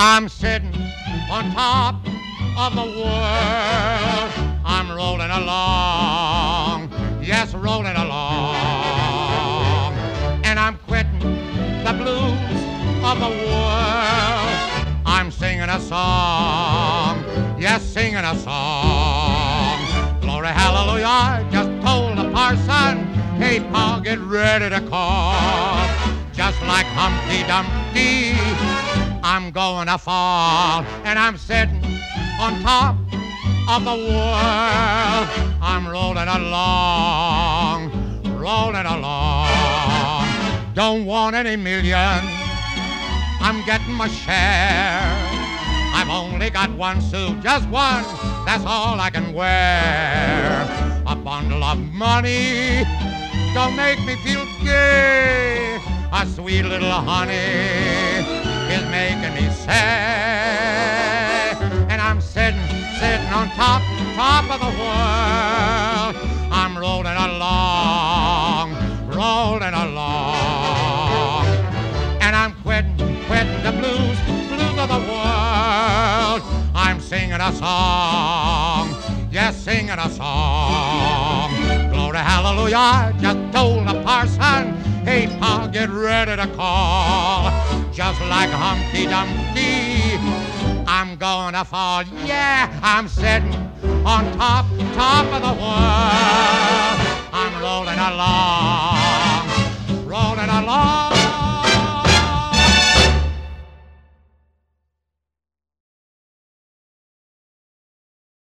I'm sitting on top of the world. I'm rolling along, yes, rolling along. And I'm quitting the blues of the world. I'm singing a song, yes, singing a song. Glory, hallelujah, I just told the parson, hey, Pa, get ready to call. Just like Humpty Dumpty, I'm going to fall, and I'm sitting on top of the world. I'm rolling along, rolling along. Don't want any million, I'm getting my share. I've only got one suit, just one, that's all I can wear. A bundle of money don't make me feel gay. A sweet little honey is making top, of the world. I'm rolling along, rolling along. And I'm quitting, quitting the blues, blues of the world. I'm singing a song, yes, singing a song. Glory, hallelujah, I just told the parson, hey, Pa, get ready to call. Just like Humpty Dumpty, I'm gonna fall. Yeah, I'm sitting on top, top of the world.